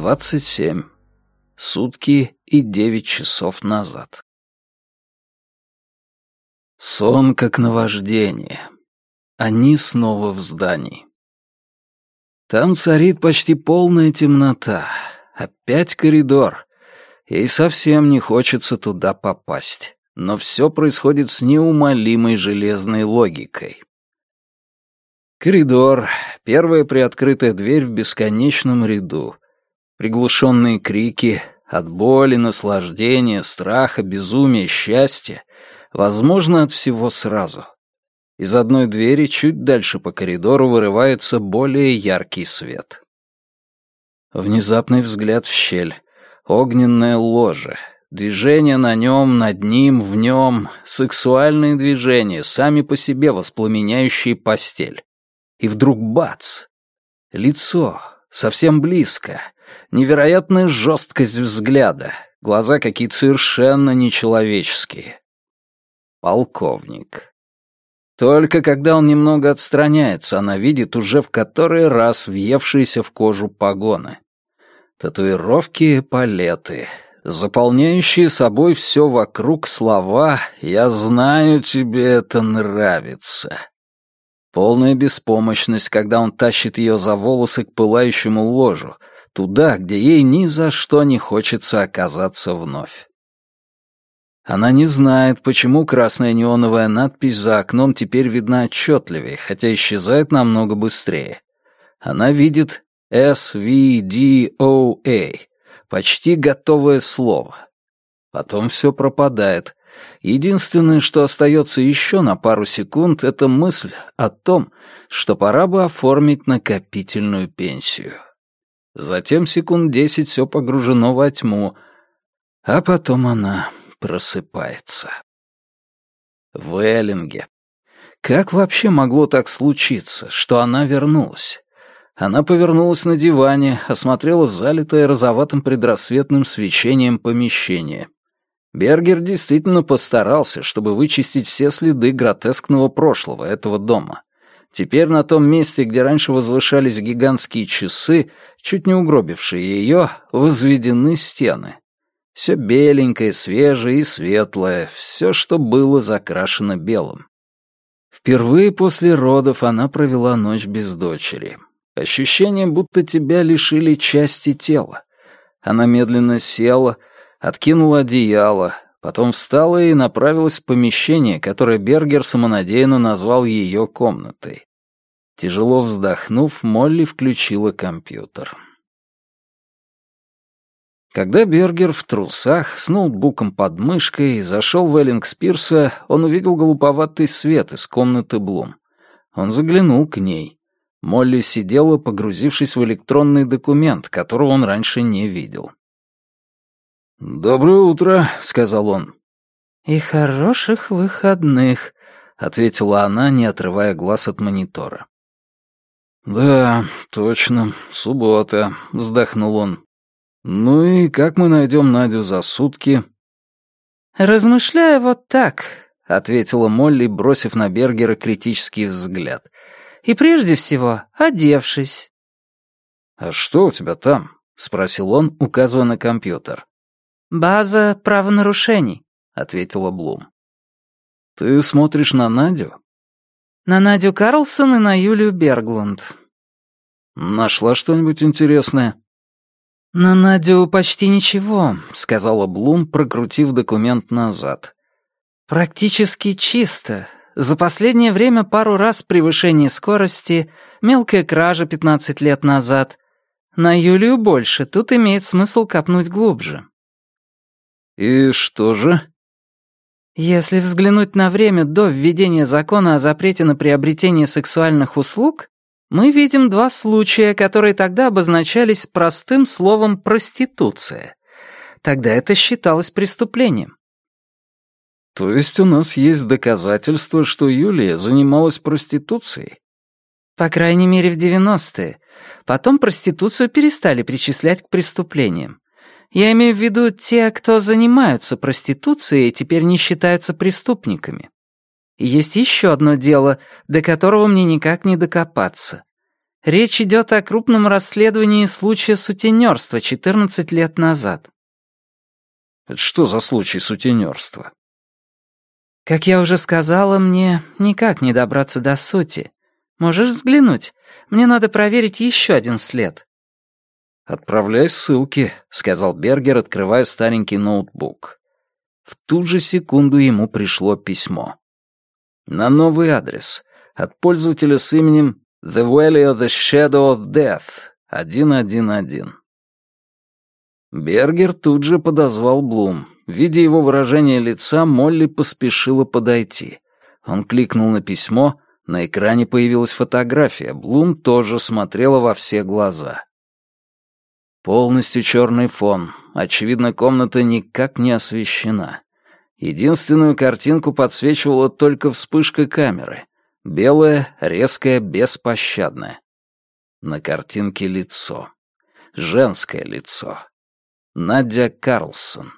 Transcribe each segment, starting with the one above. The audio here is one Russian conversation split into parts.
Двадцать семь. Сутки и девять часов назад. Сон как наваждение. Они снова в здании. Там царит почти полная темнота. Опять коридор. Ей совсем не хочется туда попасть. Но все происходит с неумолимой железной логикой. Коридор, первая приоткрытая дверь в бесконечном ряду. Приглушенные крики, от боли, наслаждения, страха, безумия, счастья, возможно, от всего сразу. Из одной двери чуть дальше по коридору вырывается более яркий свет. Внезапный взгляд в щель. Огненное ложе. Движения на нем, над ним, в нем. Сексуальные движения, сами по себе воспламеняющие постель. И вдруг бац! Лицо, совсем близко. Невероятная жесткость взгляда. Глаза какие-то совершенно нечеловеческие. Полковник. Только когда он немного отстраняется, она видит уже в который раз въевшиеся в кожу погоны. Татуировки палеты, заполняющие собой все вокруг слова «Я знаю, тебе это нравится». Полная беспомощность, когда он тащит ее за волосы к пылающему ложу, туда, где ей ни за что не хочется оказаться вновь. Она не знает, почему красная неоновая надпись за окном теперь видна отчетливее, хотя исчезает намного быстрее. Она видит SVDOA, почти готовое слово. Потом все пропадает, Единственное, что остается еще на пару секунд, это мысль о том, что пора бы оформить накопительную пенсию. Затем секунд десять все погружено во тьму, а потом она просыпается. В Эллинге. Как вообще могло так случиться, что она вернулась? Она повернулась на диване, осмотрела залитое розоватым предрассветным свечением помещение — Бергер действительно постарался, чтобы вычистить все следы гротескного прошлого этого дома. Теперь на том месте, где раньше возвышались гигантские часы, чуть не угробившие ее, возведены стены. Все беленькое, свежее и светлое, все, что было закрашено белым. Впервые после родов она провела ночь без дочери. Ощущение, будто тебя лишили части тела. Она медленно села, откинула одеяло, потом встала и направилась в помещение, которое Бергер самонадеянно назвал ее комнатой. Тяжело вздохнув, Молли включила компьютер. Когда Бергер в трусах с ноутбуком под мышкой зашел в Эллингспирса, он увидел голубоватый свет из комнаты Блум. Он заглянул к ней. Молли сидела, погрузившись в электронный документ, которого он раньше не видел. «Доброе утро», — сказал он. «И хороших выходных», — ответила она, не отрывая глаз от монитора. «Да, точно, суббота», — вздохнул он. «Ну и как мы найдем Надю за сутки?» «Размышляю вот так», — ответила Молли, бросив на Бергера критический взгляд. «И прежде всего, одевшись». «А что у тебя там?» — спросил он, указывая на компьютер. «База правонарушений», — ответила Блум. «Ты смотришь на Надю?» «На Надю Карлсон и на Юлию Берглунд». «Нашла что-нибудь интересное?» «На Надю почти ничего», — сказала Блум, прокрутив документ назад. «Практически чисто. За последнее время пару раз превышение скорости, мелкая кража 15 лет назад. На Юлию больше, тут имеет смысл копнуть глубже». «И что же?» Если взглянуть на время до введения закона о запрете на приобретение сексуальных услуг, мы видим два случая, которые тогда обозначались простым словом «проституция». Тогда это считалось преступлением. То есть у нас есть доказательства, что Юлия занималась проституцией? По крайней мере, в 90-е. Потом проституцию перестали причислять к преступлениям. Я имею в виду те, кто занимаются проституцией и теперь не считаются преступниками. И есть еще одно дело, до которого мне никак не докопаться. Речь идет о крупном расследовании случая сутенерства 14 лет назад. Это что за случай сутенерства? Как я уже сказала, мне никак не добраться до сути. Можешь взглянуть? Мне надо проверить еще один след. «Отправляй ссылки», — сказал Бергер, открывая старенький ноутбук. В ту же секунду ему пришло письмо. На новый адрес. От пользователя с именем The Valley of the Shadow of Death 111. Бергер тут же подозвал Блум. Видя его выражение лица, Молли поспешила подойти. Он кликнул на письмо, на экране появилась фотография. Блум тоже смотрела во все глаза. Полностью черный фон. Очевидно, комната никак не освещена. Единственную картинку подсвечивала только вспышка камеры. Белая, резкая, беспощадная. На картинке лицо. Женское лицо. Надя Карлсон.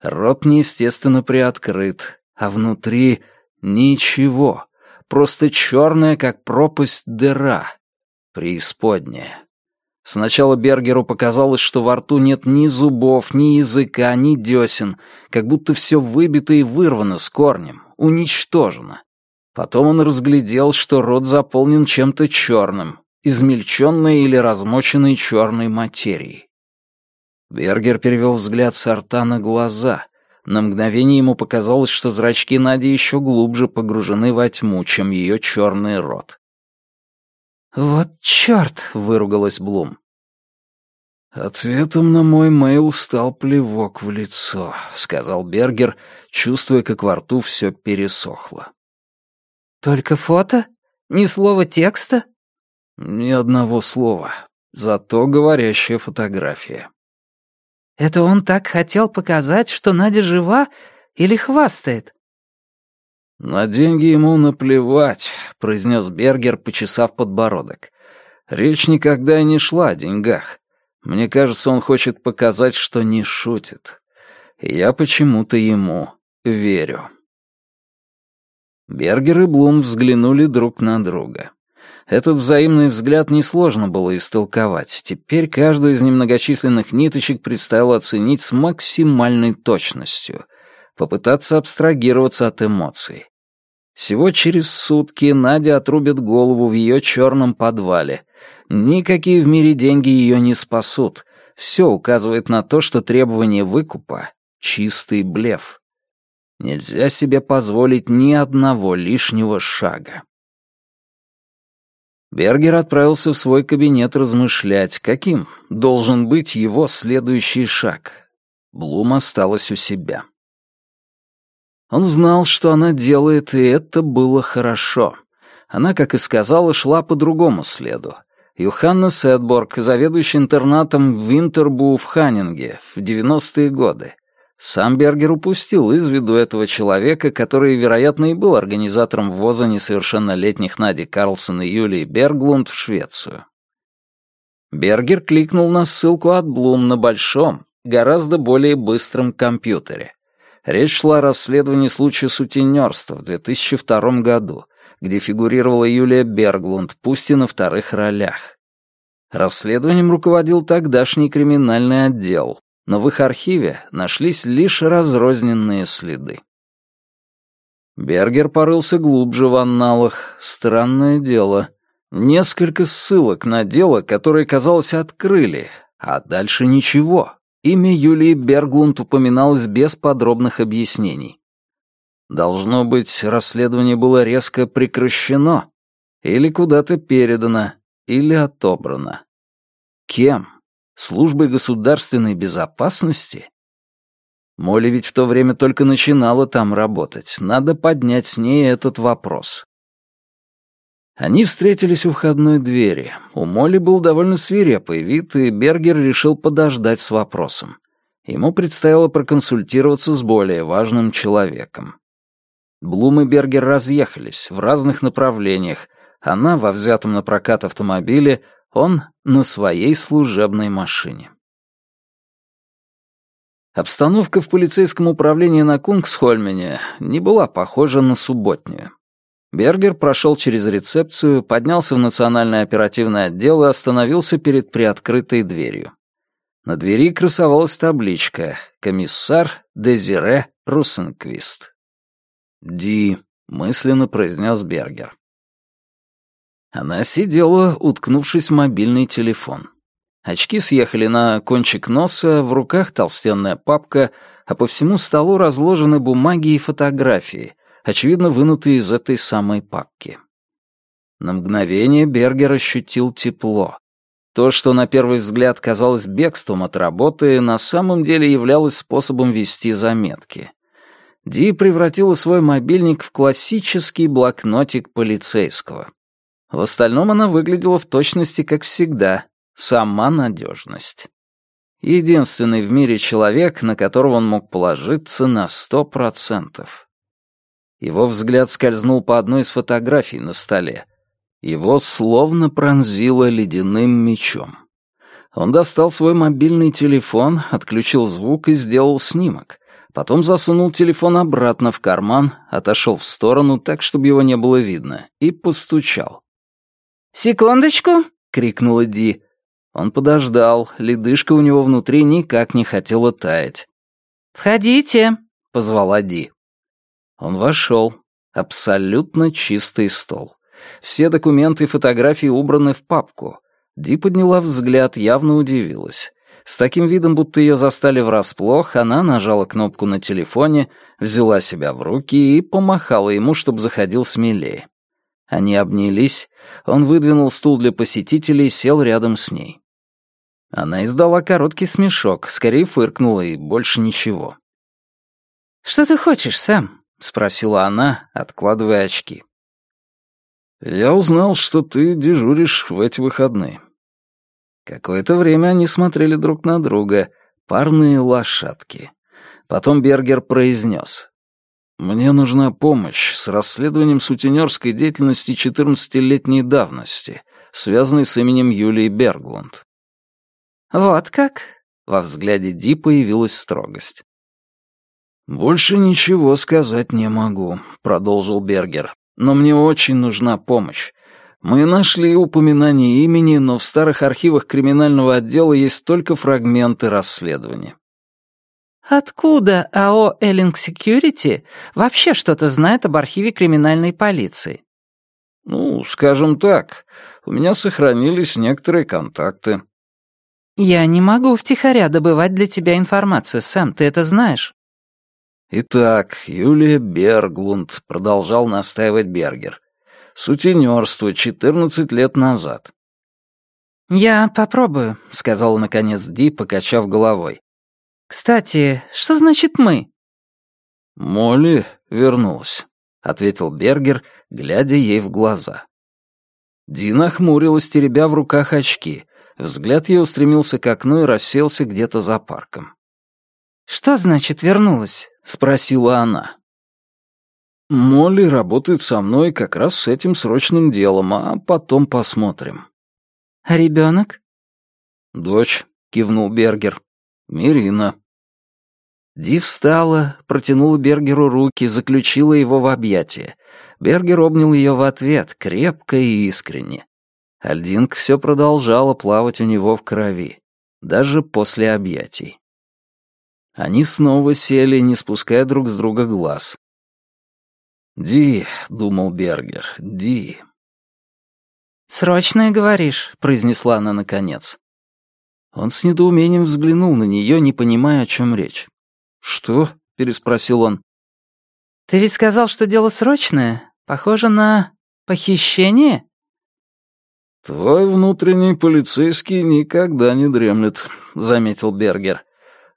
Рот неестественно приоткрыт, а внутри ничего. Просто черная, как пропасть, дыра. Преисподняя. Сначала Бергеру показалось, что во рту нет ни зубов, ни языка, ни десен, как будто все выбито и вырвано с корнем, уничтожено. Потом он разглядел, что рот заполнен чем-то черным, измельченной или размоченной черной материей. Бергер перевел взгляд с рта на глаза. На мгновение ему показалось, что зрачки Нади еще глубже погружены во тьму, чем ее черный рот. «Вот черт!» — выругалась Блум. «Ответом на мой мейл стал плевок в лицо», — сказал Бергер, чувствуя, как во рту все пересохло. «Только фото? Ни слова текста?» «Ни одного слова. Зато говорящая фотография». «Это он так хотел показать, что Надя жива или хвастает?» «На деньги ему наплевать», — произнес Бергер, почесав подбородок. «Речь никогда и не шла о деньгах. Мне кажется, он хочет показать, что не шутит. я почему-то ему верю». Бергер и Блум взглянули друг на друга. Этот взаимный взгляд несложно было истолковать. Теперь каждую из немногочисленных ниточек предстояло оценить с максимальной точностью — попытаться абстрагироваться от эмоций. Всего через сутки Надя отрубит голову в ее черном подвале. Никакие в мире деньги ее не спасут. Все указывает на то, что требование выкупа — чистый блеф. Нельзя себе позволить ни одного лишнего шага. Бергер отправился в свой кабинет размышлять, каким должен быть его следующий шаг. Блум осталась у себя. Он знал, что она делает, и это было хорошо. Она, как и сказала, шла по другому следу. Юханна Сетборг, заведующий интернатом в Винтербу в Ханнинге в 90-е годы. Сам Бергер упустил из виду этого человека, который, вероятно, и был организатором ввоза несовершеннолетних Нади Карлсон и Юлии Берглунд в Швецию. Бергер кликнул на ссылку от Блум на большом, гораздо более быстром компьютере. Речь шла о расследовании случая сутенерства в 2002 году, где фигурировала Юлия Берглунд, пусть и на вторых ролях. Расследованием руководил тогдашний криминальный отдел, но в их архиве нашлись лишь разрозненные следы. Бергер порылся глубже в анналах. Странное дело. Несколько ссылок на дело, которое, казалось, открыли, а дальше ничего. Имя Юлии Берглунд упоминалось без подробных объяснений. Должно быть, расследование было резко прекращено, или куда-то передано, или отобрано. Кем? Службой государственной безопасности? Молли ведь в то время только начинала там работать. Надо поднять с ней этот вопрос. Они встретились у входной двери. У Молли был довольно свирепый вид, и Бергер решил подождать с вопросом. Ему предстояло проконсультироваться с более важным человеком. Блум и Бергер разъехались в разных направлениях. Она во взятом на прокат автомобиле, он на своей служебной машине. Обстановка в полицейском управлении на Кунгсхольмене не была похожа на субботнюю. Бергер прошел через рецепцию, поднялся в национальный оперативный отдел и остановился перед приоткрытой дверью. На двери красовалась табличка «Комиссар Дезире Руссенквист». «Ди», — мысленно произнес Бергер. Она сидела, уткнувшись в мобильный телефон. Очки съехали на кончик носа, в руках толстенная папка, а по всему столу разложены бумаги и фотографии, очевидно, вынутые из этой самой папки. На мгновение Бергер ощутил тепло. То, что на первый взгляд казалось бегством от работы, на самом деле являлось способом вести заметки. Ди превратила свой мобильник в классический блокнотик полицейского. В остальном она выглядела в точности, как всегда, сама надежность. Единственный в мире человек, на которого он мог положиться на сто процентов. Его взгляд скользнул по одной из фотографий на столе. Его словно пронзило ледяным мечом. Он достал свой мобильный телефон, отключил звук и сделал снимок. Потом засунул телефон обратно в карман, отошел в сторону так, чтобы его не было видно, и постучал. «Секундочку!» — крикнула Ди. Он подождал, ледышка у него внутри никак не хотела таять. «Входите!» — позвала Ди. Он вошел. Абсолютно чистый стол. Все документы и фотографии убраны в папку. Ди подняла взгляд, явно удивилась. С таким видом, будто ее застали врасплох, она нажала кнопку на телефоне, взяла себя в руки и помахала ему, чтобы заходил смелее. Они обнялись, он выдвинул стул для посетителей и сел рядом с ней. Она издала короткий смешок, скорее фыркнула и больше ничего. «Что ты хочешь, Сэм?» — спросила она, откладывая очки. «Я узнал, что ты дежуришь в эти выходные». Какое-то время они смотрели друг на друга, парные лошадки. Потом Бергер произнес. «Мне нужна помощь с расследованием сутенерской деятельности 14-летней давности, связанной с именем Юлии Берглунд». «Вот как?» — во взгляде Ди появилась строгость. «Больше ничего сказать не могу», — продолжил Бергер. «Но мне очень нужна помощь. Мы нашли упоминание имени, но в старых архивах криминального отдела есть только фрагменты расследования. Откуда АО «Эллинг Секьюрити» вообще что-то знает об архиве криминальной полиции? Ну, скажем так, у меня сохранились некоторые контакты. Я не могу втихаря добывать для тебя информацию, Сэм, ты это знаешь. Итак, Юлия Берглунд, продолжал настаивать Бергер. Сутенерство 14 лет назад. «Я попробую», — сказала наконец Ди, покачав головой. «Кстати, что значит «мы»?» «Молли вернулась», — ответил Бергер, глядя ей в глаза. Ди нахмурилась, теребя в руках очки. Взгляд ее устремился к окну и расселся где-то за парком. «Что значит вернулась?» — спросила она. «Молли работает со мной как раз с этим срочным делом, а потом посмотрим». «А ребенок?» «Дочь», — кивнул Бергер. «Мирина». Ди встала, протянула Бергеру руки, заключила его в объятия. Бергер обнял ее в ответ, крепко и искренне. Альдинг все продолжала плавать у него в крови, даже после объятий. Они снова сели, не спуская друг с друга глаз. «Ди», — думал Бергер, — «Ди». «Срочное, говоришь», — произнесла она наконец. Он с недоумением взглянул на нее, не понимая, о чем речь. «Что?» — переспросил он. «Ты ведь сказал, что дело срочное? Похоже на похищение?» «Твой внутренний полицейский никогда не дремлет», — заметил Бергер.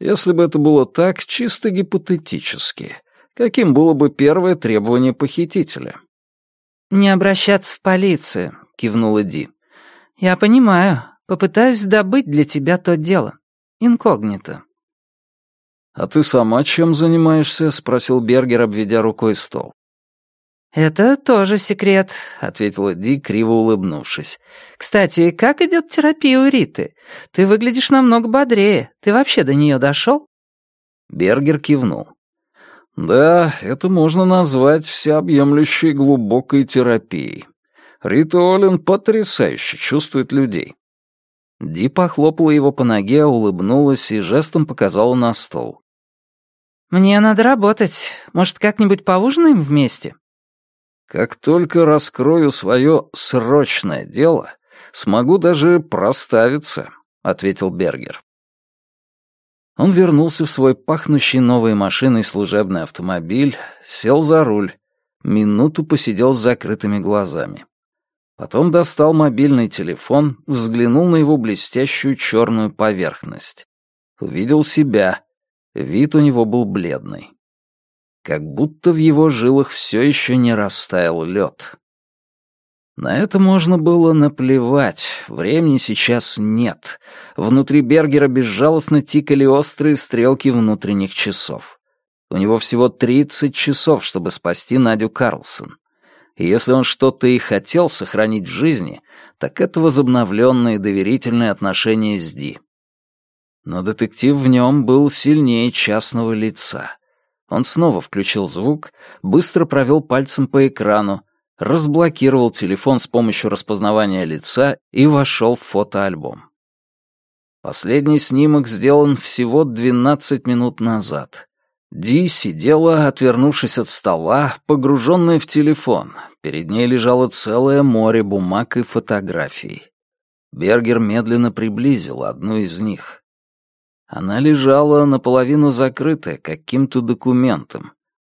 «Если бы это было так, чисто гипотетически, каким было бы первое требование похитителя?» «Не обращаться в полицию», — кивнула Ди. «Я понимаю. Попытаюсь добыть для тебя то дело. Инкогнито». «А ты сама чем занимаешься?» — спросил Бергер, обведя рукой стол. «Это тоже секрет», — ответила Ди, криво улыбнувшись. «Кстати, как идет терапия у Риты? Ты выглядишь намного бодрее. Ты вообще до нее дошел?» Бергер кивнул. Да, это можно назвать всеобъемлющей глубокой терапией. Рита Оллен потрясающе чувствует людей. Ди похлопала его по ноге, улыбнулась и жестом показала на стол. «Мне надо работать. Может, как-нибудь поужинаем вместе?» «Как только раскрою свое срочное дело, смогу даже проставиться», — ответил Бергер. Он вернулся в свой пахнущий новой машиной служебный автомобиль, сел за руль, минуту посидел с закрытыми глазами. Потом достал мобильный телефон, взглянул на его блестящую черную поверхность. Увидел себя. Вид у него был бледный. Как будто в его жилах все еще не растаял лед. На это можно было наплевать, времени сейчас нет. Внутри Бергера безжалостно тикали острые стрелки внутренних часов. У него всего 30 часов, чтобы спасти Надю Карлсон. И если он что-то и хотел сохранить в жизни, так это возобновленные доверительные отношения с Ди. Но детектив в нем был сильнее частного лица. Он снова включил звук, быстро провел пальцем по экрану, разблокировал телефон с помощью распознавания лица и вошел в фотоальбом. Последний снимок сделан всего 12 минут назад. Ди сидела, отвернувшись от стола, погруженная в телефон, Перед ней лежало целое море бумаг и фотографий. Бергер медленно приблизил одну из них. Она лежала наполовину закрытая каким-то документом,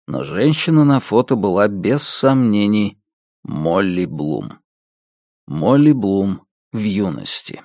но женщина на фото была без сомнений Молли Блум. Молли Блум в юности.